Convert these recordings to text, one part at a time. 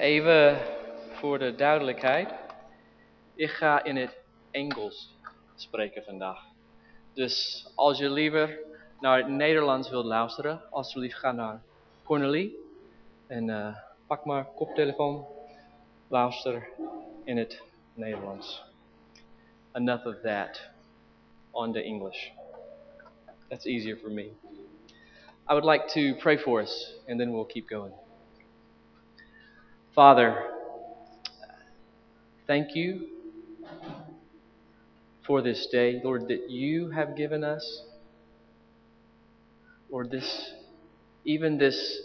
Even voor de duidelijkheid. Ik ga in het Engels spreken vandaag. Dus als je liever naar het Nederlands wilt luisteren, alsjeblieft ga naar Cornelie. En uh, pak maar koptelefoon, luister in het Nederlands. Enough of that on the English. That's easier for me. I would like to pray for us, and then we'll keep going. Father, thank you for this day, Lord, that you have given us. Lord, this, even this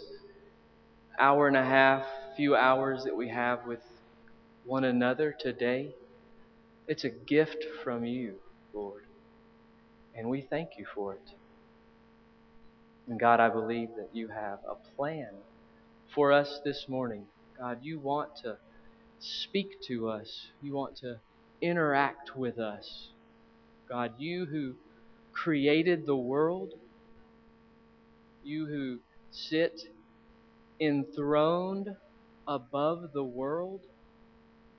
hour and a half, few hours that we have with one another today, it's a gift from you, Lord. And we thank you for it. And God, I believe that you have a plan for us this morning. God, you want to speak to us. You want to interact with us. God, you who created the world, you who sit enthroned above the world,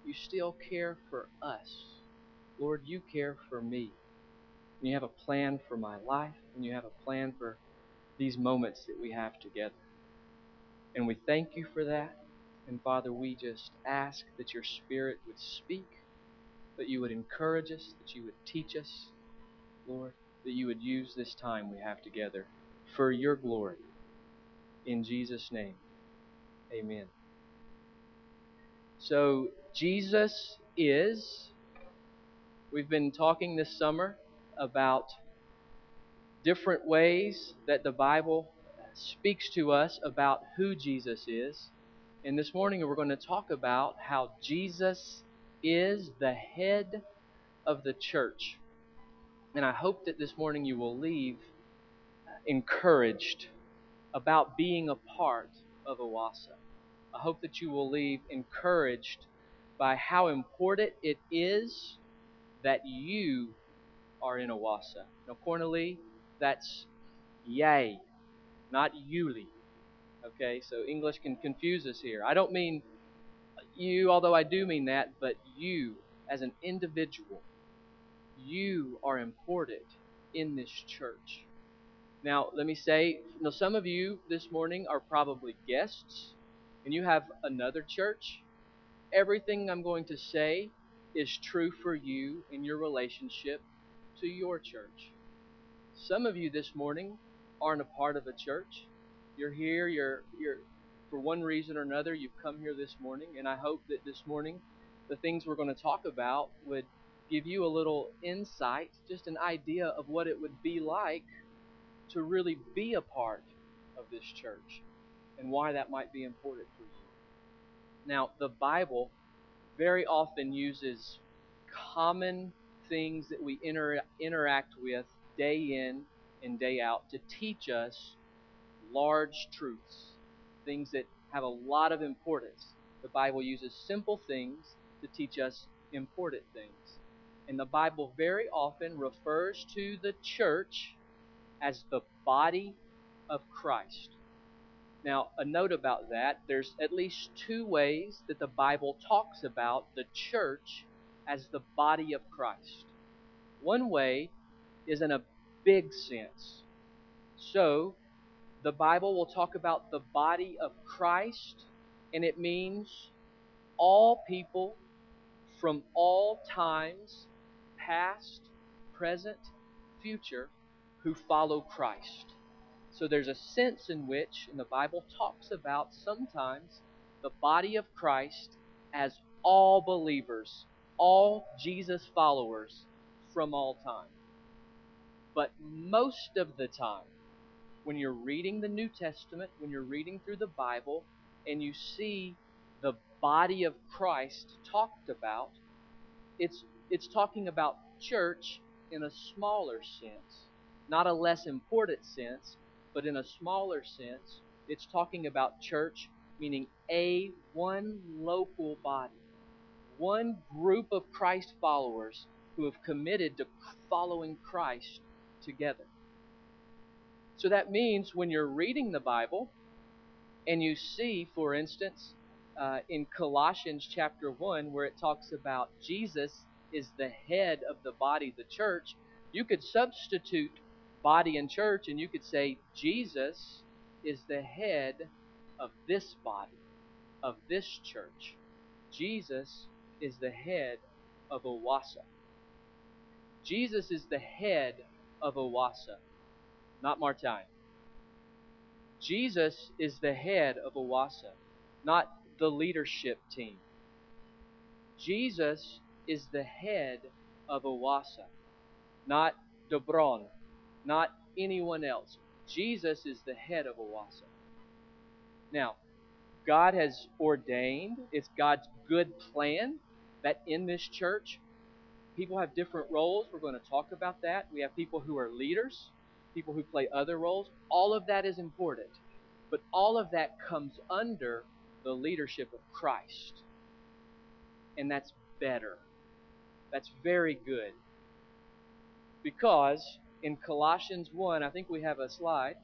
you still care for us. Lord, you care for me. And you have a plan for my life, and you have a plan for these moments that we have together. And we thank you for that. And Father, we just ask that your Spirit would speak, that you would encourage us, that you would teach us, Lord, that you would use this time we have together for your glory. In Jesus' name, amen. So, Jesus is, we've been talking this summer about different ways that the Bible speaks to us about who Jesus is. And this morning we're going to talk about how Jesus is the head of the church. And I hope that this morning you will leave uh, encouraged about being a part of Awasa. I hope that you will leave encouraged by how important it is that you are in Awasa. Now, Cornelie, that's yay, not Yuli. Okay, so English can confuse us here. I don't mean you, although I do mean that, but you as an individual. You are important in this church. Now, let me say, know, some of you this morning are probably guests, and you have another church. Everything I'm going to say is true for you in your relationship to your church. Some of you this morning aren't a part of a church. You're here, you're you're for one reason or another, you've come here this morning, and I hope that this morning the things we're going to talk about would give you a little insight, just an idea of what it would be like to really be a part of this church and why that might be important for you. Now, the Bible very often uses common things that we inter- interact with day in and day out to teach us large truths, things that have a lot of importance. The Bible uses simple things to teach us important things. And the Bible very often refers to the church as the body of Christ. Now, a note about that there's at least two ways that the Bible talks about the church as the body of Christ. One way is in a big sense. So, the Bible will talk about the body of Christ, and it means all people from all times, past, present, future, who follow Christ. So there's a sense in which, and the Bible talks about sometimes, the body of Christ as all believers, all Jesus followers from all time. But most of the time, when you're reading the New Testament, when you're reading through the Bible, and you see the body of Christ talked about, it's it's talking about church in a smaller sense, not a less important sense, but in a smaller sense, it's talking about church meaning a one local body, one group of Christ followers who have committed to following Christ together. So that means when you're reading the Bible and you see, for instance, uh, in Colossians chapter 1, where it talks about Jesus is the head of the body, the church, you could substitute body and church and you could say Jesus is the head of this body, of this church. Jesus is the head of Owassa. Jesus is the head of Owassa, not Martine. Jesus is the head of Owassa, not the leadership team. Jesus is the head of Owassa, not Dobron, not anyone else. Jesus is the head of Owassa. Now, God has ordained, it's God's good plan that in this church, people have different roles. We're going to talk about that. We have people who are leaders, people who play other roles. All of that is important. But all of that comes under the leadership of Christ. And that's better. That's very good. Because in Colossians 1, I think we have a slide,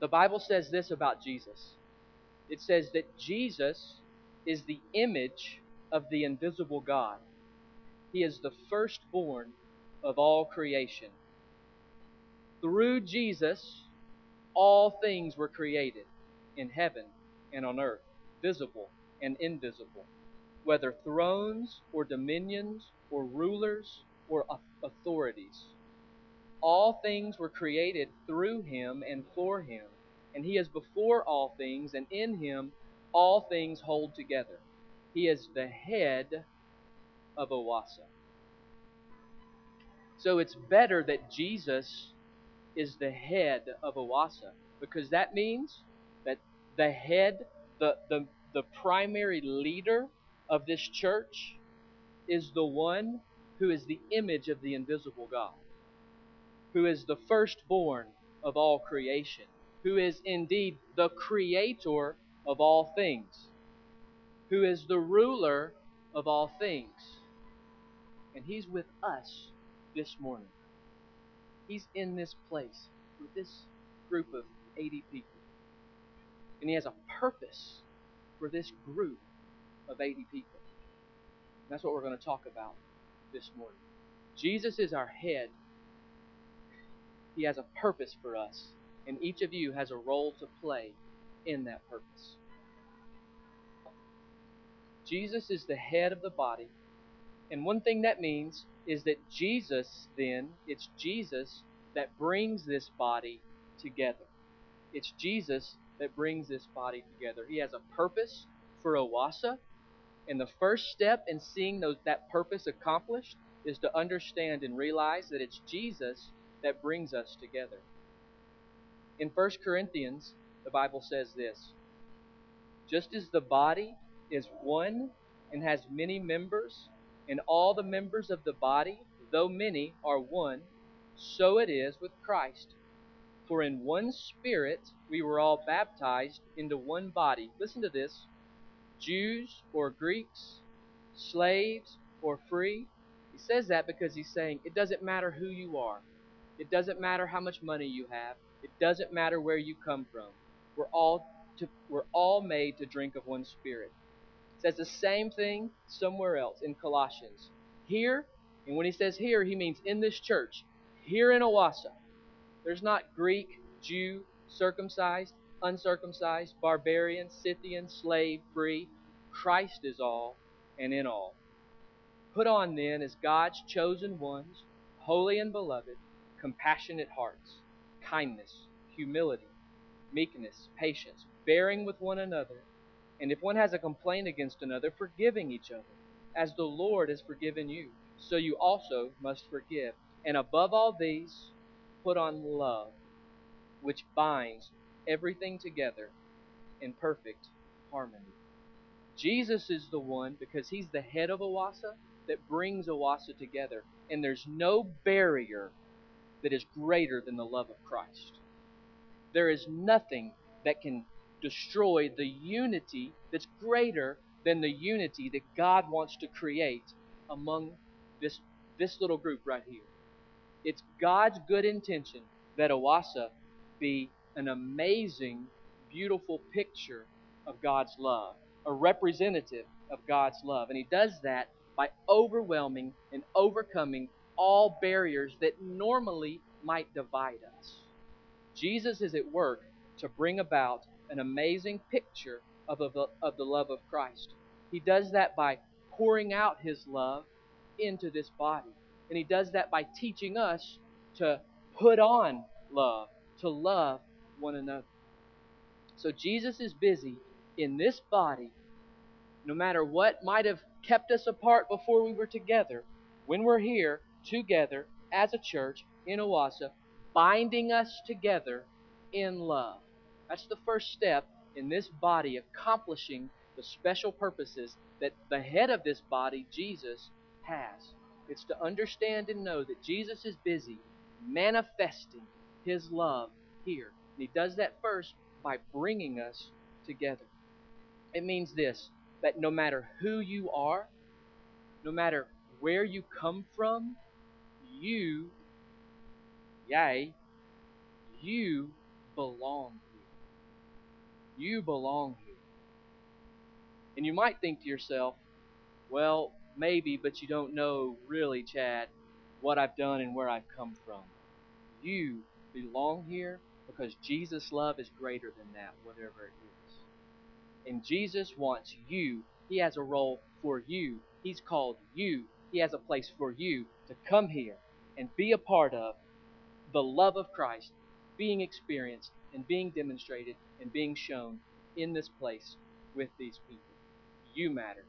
the Bible says this about Jesus. It says that Jesus is the image of the invisible God. He is the firstborn of all creation. Through Jesus, all things were created in heaven and on earth, visible and invisible, whether thrones or dominions or rulers or authorities. All things were created through him and for him, and he is before all things, and in him all things hold together. He is the head of Owassa. So it's better that Jesus is the head of Owassa because that means that the head, the, the, the primary leader of this church is the one who is the image of the invisible God, who is the firstborn of all creation, who is indeed the creator of all things, who is the ruler of all things. And He's with us this morning. He's in this place with this group of 80 people. And He has a purpose for this group of 80 people. That's what we're going to talk about this morning. Jesus is our head. He has a purpose for us, and each of you has a role to play in that purpose. Jesus is the head of the body, and one thing that means is that Jesus, then, it's Jesus that brings this body together. It's Jesus that brings this body together. He has a purpose for Owassa, and the first step in seeing those, that purpose accomplished is to understand and realize that it's Jesus that brings us together. In 1 Corinthians, the Bible says this Just as the body is one and has many members, and all the members of the body, though many, are one, so it is with Christ. For in one Spirit we were all baptized into one body. Listen to this Jews or Greeks, slaves or free. He says that because he's saying it doesn't matter who you are, it doesn't matter how much money you have, it doesn't matter where you come from. We're all to, we're all made to drink of one Spirit. Says the same thing somewhere else in Colossians. Here, and when he says here, he means in this church, here in Owassa. There's not Greek, Jew, circumcised uncircumcised, barbarian, Scythian, slave, free. Christ is all and in all. Put on then as God's chosen ones, holy and beloved, compassionate hearts, kindness, humility, meekness, patience, bearing with one another, and if one has a complaint against another, forgiving each other, as the Lord has forgiven you, so you also must forgive. And above all these, put on love, which binds everything together in perfect harmony. Jesus is the one, because he's the head of Owassa, that brings Owassa together. And there's no barrier that is greater than the love of Christ. There is nothing that can destroy the unity that's greater than the unity that God wants to create among this, this little group right here. It's God's good intention that Owassa be an amazing, beautiful picture of God's love, a representative of God's love. And He does that by overwhelming and overcoming all barriers that normally might divide us. Jesus is at work to bring about an amazing picture of, of, of the love of Christ. He does that by pouring out His love into this body. And He does that by teaching us to put on love, to love one another. So Jesus is busy in this body, no matter what might have kept us apart before we were together, when we're here together as a church in Owasso, binding us together in love. That's the first step in this body accomplishing the special purposes that the head of this body, Jesus, has. It's to understand and know that Jesus is busy manifesting his love here. And he does that first by bringing us together. It means this that no matter who you are, no matter where you come from, you, yay, you belong. You belong here. And you might think to yourself, well, maybe, but you don't know really, Chad, what I've done and where I've come from. You belong here because Jesus' love is greater than that, whatever it is. And Jesus wants you. He has a role for you. He's called you. He has a place for you to come here and be a part of the love of Christ being experienced and being demonstrated and being shown in this place with these people. You matter.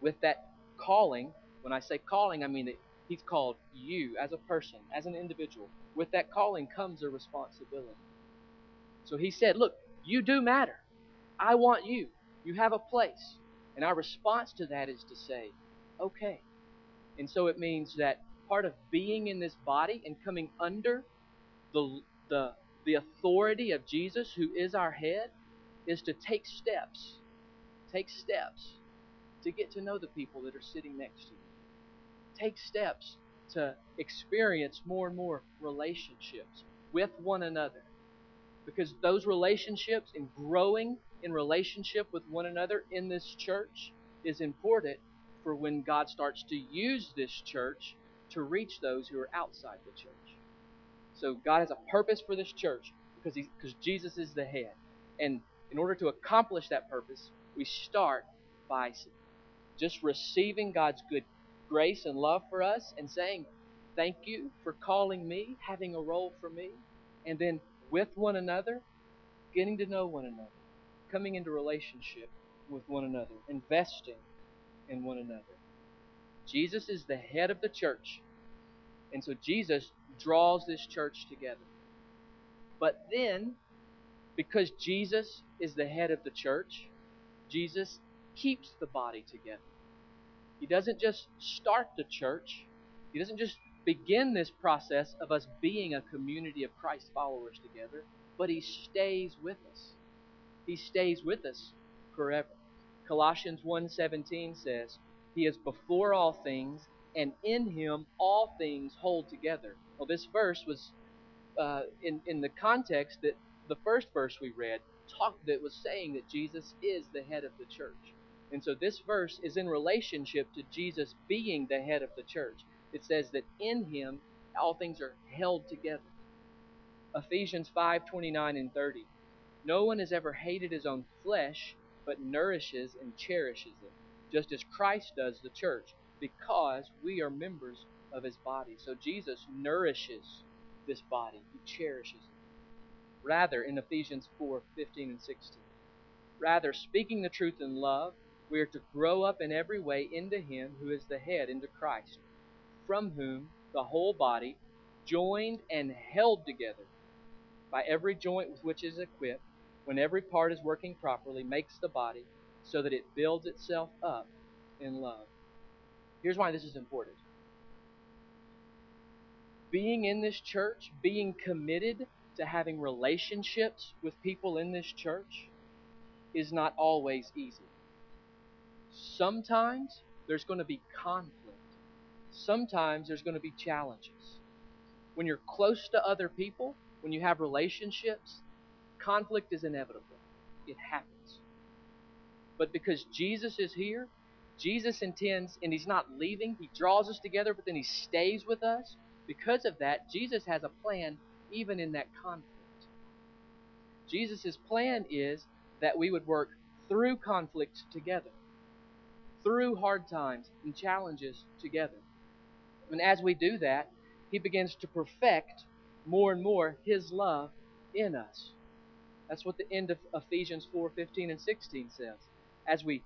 With that calling, when I say calling, I mean that He's called you as a person, as an individual. With that calling comes a responsibility. So He said, Look, you do matter. I want you. You have a place. And our response to that is to say, Okay. And so it means that part of being in this body and coming under the, the, the authority of Jesus, who is our head, is to take steps. Take steps to get to know the people that are sitting next to you. Take steps to experience more and more relationships with one another. Because those relationships and growing in relationship with one another in this church is important for when God starts to use this church to reach those who are outside the church. So God has a purpose for this church because because Jesus is the head. And in order to accomplish that purpose, we start by just receiving God's good grace and love for us and saying, Thank you for calling me, having a role for me, and then with one another, getting to know one another, coming into relationship with one another, investing in one another. Jesus is the head of the church. And so Jesus draws this church together. But then, because Jesus is the head of the church, Jesus keeps the body together. He doesn't just start the church, He doesn't just begin this process of us being a community of Christ followers together, but He stays with us. He stays with us forever. Colossians 1:17 says, "He is before all things, and in him all things hold together." Well, this verse was uh, in in the context that the first verse we read talked that was saying that Jesus is the head of the church. And so this verse is in relationship to Jesus being the head of the church. It says that in him all things are held together. Ephesians 5:29 and 30. No one has ever hated his own flesh, but nourishes and cherishes it, just as Christ does the church, because we are members of his body. So Jesus nourishes this body, he cherishes it. Rather, in Ephesians 4:15 and 16. Rather, speaking the truth in love, we are to grow up in every way into Him who is the head, into Christ, from whom the whole body, joined and held together by every joint with which it is equipped, when every part is working properly, makes the body so that it builds itself up in love. Here's why this is important. Being in this church, being committed to having relationships with people in this church, is not always easy. Sometimes there's going to be conflict. Sometimes there's going to be challenges. When you're close to other people, when you have relationships, conflict is inevitable. It happens. But because Jesus is here, Jesus intends, and He's not leaving, He draws us together, but then He stays with us. Because of that, Jesus has a plan even in that conflict. Jesus' plan is that we would work through conflict together, through hard times and challenges together. And as we do that, He begins to perfect more and more His love in us. That's what the end of Ephesians 4 15 and 16 says. As we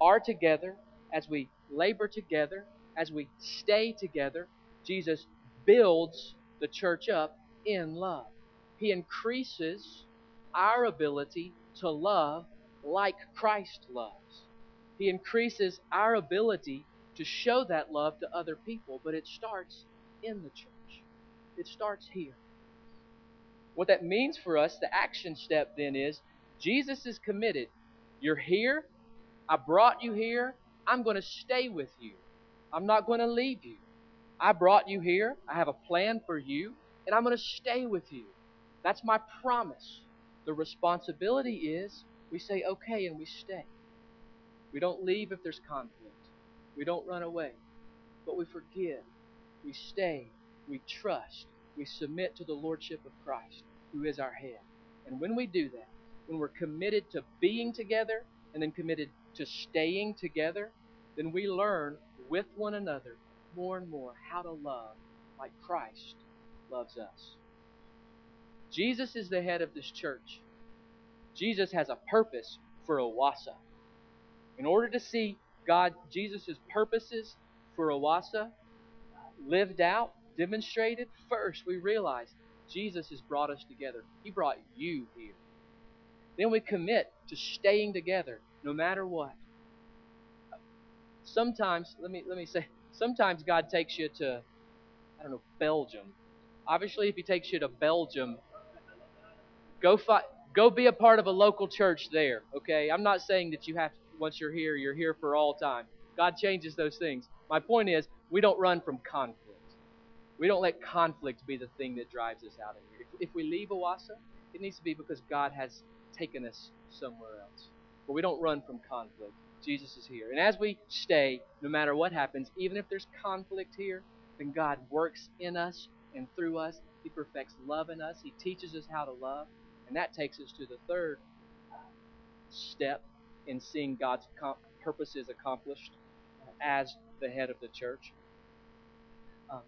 are together, as we labor together, as we stay together, Jesus builds the church up in love. He increases our ability to love like Christ loves. He increases our ability to show that love to other people, but it starts in the church. It starts here. What that means for us, the action step then is Jesus is committed. You're here. I brought you here. I'm going to stay with you. I'm not going to leave you. I brought you here. I have a plan for you, and I'm going to stay with you. That's my promise. The responsibility is we say okay and we stay. We don't leave if there's conflict. We don't run away. But we forgive. We stay. We trust. We submit to the Lordship of Christ, who is our head. And when we do that, when we're committed to being together and then committed to staying together, then we learn with one another more and more how to love like Christ loves us. Jesus is the head of this church. Jesus has a purpose for Owassa. In order to see God, Jesus' purposes for Owassa lived out, demonstrated, first we realize Jesus has brought us together. He brought you here. Then we commit to staying together no matter what. Sometimes, let me let me say, sometimes God takes you to I don't know, Belgium. Obviously, if he takes you to Belgium, go fight go be a part of a local church there, okay? I'm not saying that you have to, once you're here, you're here for all time. God changes those things. My point is, we don't run from conflict. We don't let conflict be the thing that drives us out of here. If, if we leave Owassa, it needs to be because God has taken us somewhere else. But we don't run from conflict. Jesus is here. And as we stay, no matter what happens, even if there's conflict here, then God works in us and through us. He perfects love in us. He teaches us how to love. And that takes us to the third step in seeing God's purposes accomplished as the head of the church. Um,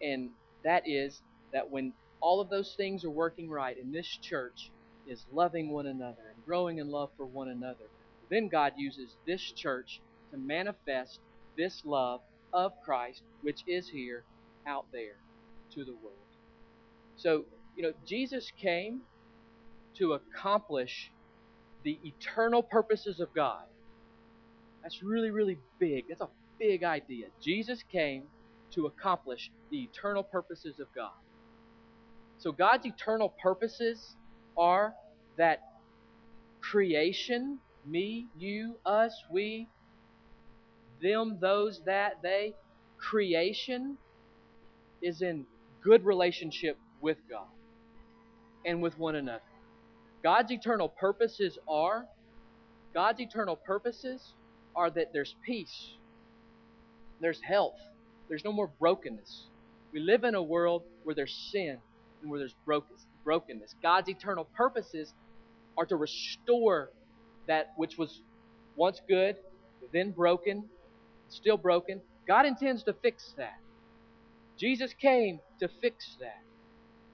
and that is that when all of those things are working right, and this church is loving one another and growing in love for one another, then God uses this church to manifest this love of Christ, which is here, out there to the world. So, you know, Jesus came to accomplish the eternal purposes of God. That's really, really big. That's a big idea. Jesus came to accomplish the eternal purposes of God. So, God's eternal purposes are that creation, me, you, us, we, them, those, that, they, creation is in good relationship with God and with one another. God's eternal purposes are God's eternal purposes are that there's peace, there's health, there's no more brokenness. We live in a world where there's sin and where there's brokenness. God's eternal purposes are to restore that which was once good, then broken, still broken. God intends to fix that. Jesus came to fix that.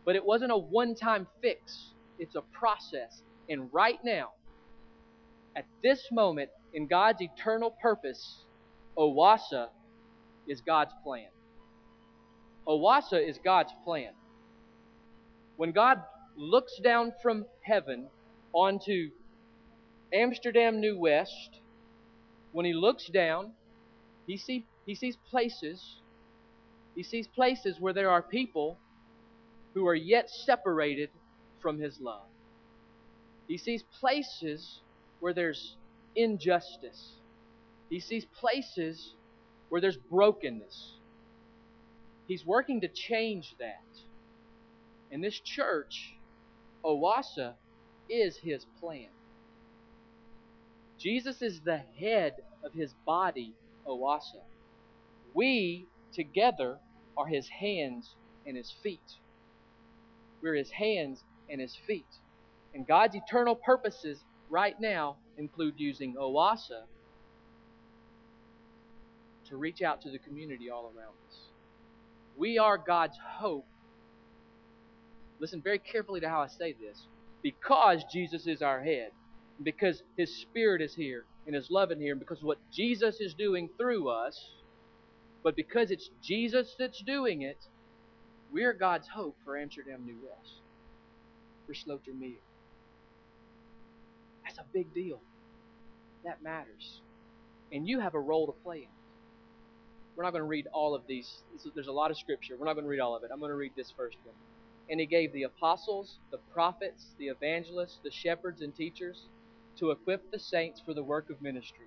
But it wasn't a one time fix. It's a process. And right now, at this moment, in God's eternal purpose, Owassa is God's plan. Owassa is God's plan. When God looks down from heaven onto Amsterdam New West, when he looks down, he, see, he sees places, he sees places where there are people who are yet separated from his love. He sees places where there's injustice. He sees places where there's brokenness. He's working to change that. And this church, Owassa, is his plan. Jesus is the head of his body, Owasso. We together are his hands and his feet. We're his hands and his feet. And God's eternal purposes right now include using Owasso to reach out to the community all around us. We are God's hope. Listen very carefully to how I say this. Because Jesus is our head, because His Spirit is here, and His love in here, because what Jesus is doing through us, but because it's Jesus that's doing it, we're God's hope for Amsterdam New West, for Slotermeer. That's a big deal. That matters. And you have a role to play in it. We're not going to read all of these. There's a lot of scripture. We're not going to read all of it. I'm going to read this first one. And he gave the apostles, the prophets, the evangelists, the shepherds, and teachers to equip the saints for the work of ministry,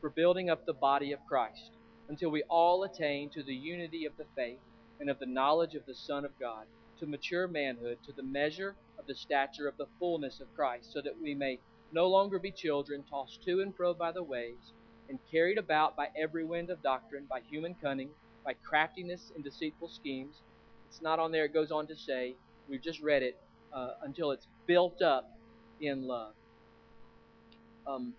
for building up the body of Christ, until we all attain to the unity of the faith and of the knowledge of the Son of God, to mature manhood, to the measure of the stature of the fullness of Christ, so that we may no longer be children, tossed to and fro by the waves and carried about by every wind of doctrine, by human cunning, by craftiness and deceitful schemes. It's not on there, it goes on to say, we've just read it, uh, until it's built up in love. Um,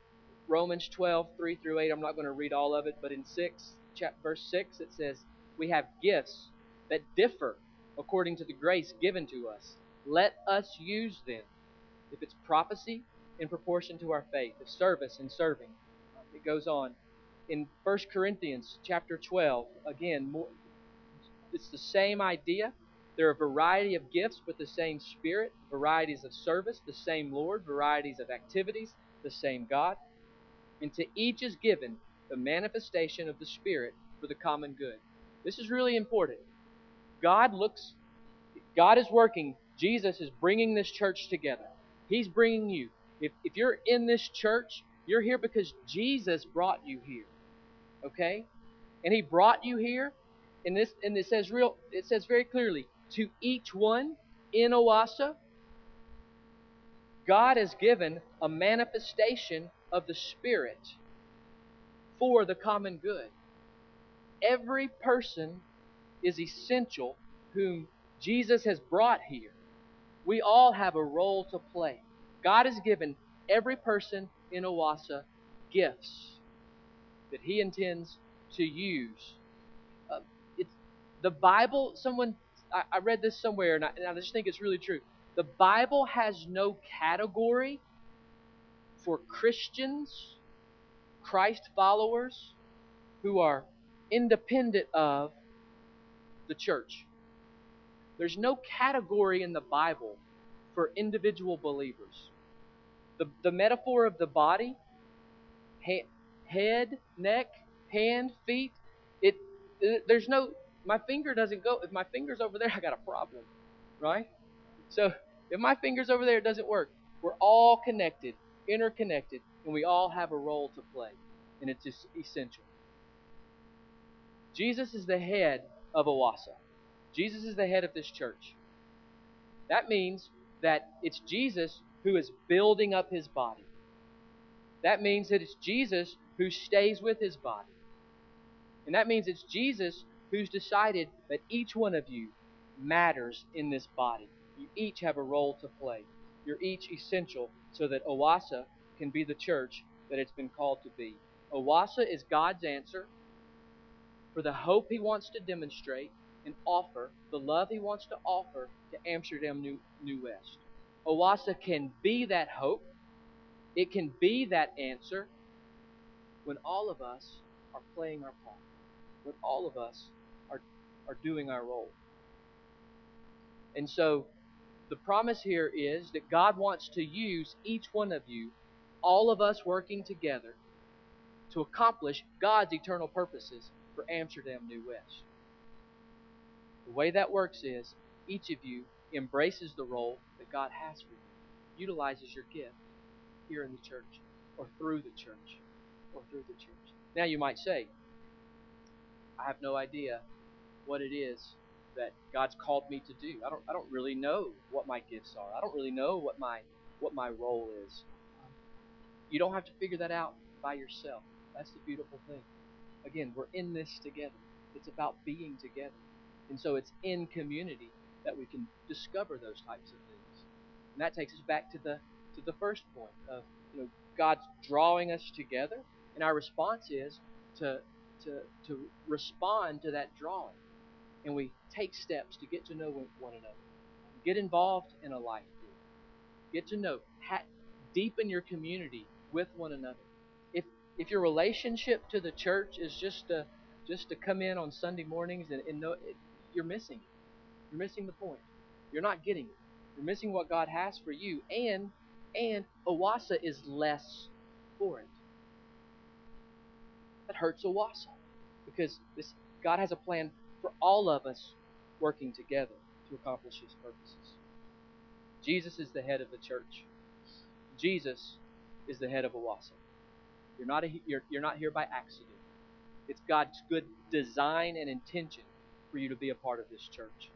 Romans 12, 3 through 8, I'm not going to read all of it, but in 6, chapter, verse 6, it says, We have gifts that differ according to the grace given to us. Let us use them. If it's prophecy, in proportion to our faith. If service, in serving it goes on. In 1 Corinthians chapter 12, again, more, it's the same idea. There are a variety of gifts, but the same Spirit, varieties of service, the same Lord, varieties of activities, the same God. And to each is given the manifestation of the Spirit for the common good. This is really important. God looks, God is working. Jesus is bringing this church together. He's bringing you. If, if you're in this church, you're here because Jesus brought you here. Okay? And he brought you here, and this and it says real it says very clearly, to each one in Owasso, God has given a manifestation of the Spirit for the common good. Every person is essential whom Jesus has brought here. We all have a role to play. God has given every person in Owasso gifts that he intends to use. Uh, it's the Bible. Someone I, I read this somewhere, and I, and I just think it's really true. The Bible has no category for Christians, Christ followers, who are independent of the church. There's no category in the Bible for individual believers. The, the metaphor of the body, head, neck, hand, feet, it, it there's no my finger doesn't go if my finger's over there I got a problem, right? So if my finger's over there it doesn't work. We're all connected, interconnected, and we all have a role to play, and it's just essential. Jesus is the head of Owasso. Jesus is the head of this church. That means that it's Jesus who is building up his body. That means that it's Jesus who stays with his body. And that means it's Jesus who's decided that each one of you matters in this body. You each have a role to play. You're each essential so that Owasso can be the church that it's been called to be. Owasso is God's answer for the hope he wants to demonstrate and offer, the love he wants to offer to Amsterdam New, New West. Owasso can be that hope. It can be that answer when all of us are playing our part, when all of us are, are doing our role. And so the promise here is that God wants to use each one of you, all of us working together, to accomplish God's eternal purposes for Amsterdam New West. The way that works is each of you embraces the role that God has for you, utilizes your gift here in the church or through the church or through the church. Now you might say, I have no idea what it is that God's called me to do. I don't I don't really know what my gifts are. I don't really know what my what my role is. You don't have to figure that out by yourself. That's the beautiful thing. Again, we're in this together. It's about being together. And so it's in community that we can discover those types of things. And that takes us back to the to the first point of you know God's drawing us together, and our response is to to to respond to that drawing, and we take steps to get to know one another, get involved in a life group, get to know, ha- deepen your community with one another. If if your relationship to the church is just to just to come in on Sunday mornings and, and know, you're missing it. You're missing the point. You're not getting it. You're missing what God has for you, and and Owasso is less for it. That hurts Owasso because this God has a plan for all of us working together to accomplish His purposes. Jesus is the head of the church. Jesus is the head of Owasso. You're not a, you're, you're not here by accident. It's God's good design and intention for you to be a part of this church.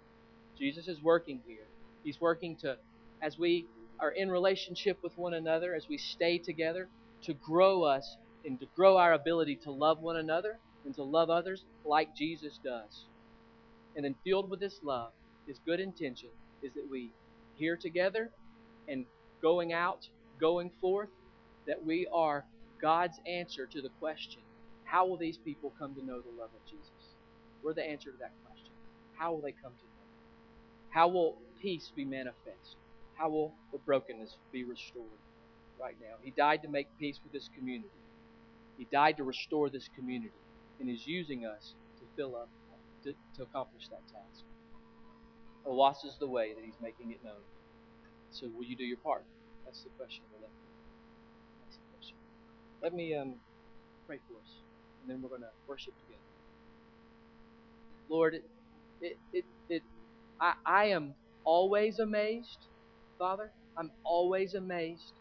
Jesus is working here. He's working to, as we are in relationship with one another, as we stay together, to grow us and to grow our ability to love one another and to love others like Jesus does. And then, filled with this love, His good intention is that we here together and going out, going forth, that we are God's answer to the question how will these people come to know the love of Jesus? We're the answer to that question. How will they come to know? How will peace be manifest? How will the brokenness be restored right now? He died to make peace with this community. He died to restore this community and is using us to fill up, to, to accomplish that task. Owasso is the way that he's making it known. So will you do your part? That's the question. That's the question. Let me um, pray for us, and then we're going to worship together. Lord, it, it, it, it I, I am always amazed, Father. I'm always amazed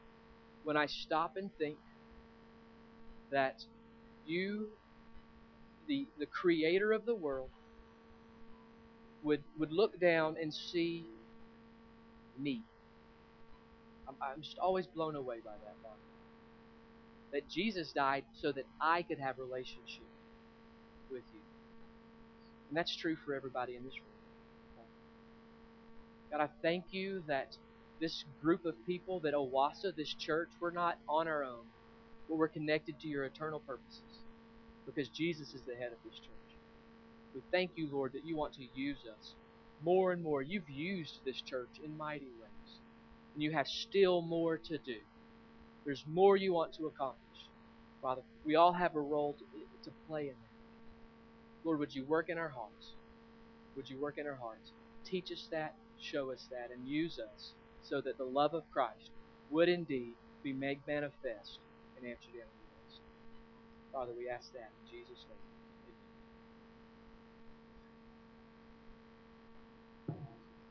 when I stop and think that you, the, the creator of the world, would, would look down and see me. I'm, I'm just always blown away by that, Father. That Jesus died so that I could have relationship with you. And that's true for everybody in this room. God, I thank you that this group of people, that Owasso, this church, we're not on our own, but we're connected to your eternal purposes because Jesus is the head of this church. We thank you, Lord, that you want to use us more and more. You've used this church in mighty ways, and you have still more to do. There's more you want to accomplish. Father, we all have a role to, to play in that. Lord, would you work in our hearts? Would you work in our hearts? Teach us that show us that and use us so that the love of Christ would indeed be made manifest in Amsterdam. Father, we ask that in Jesus' name.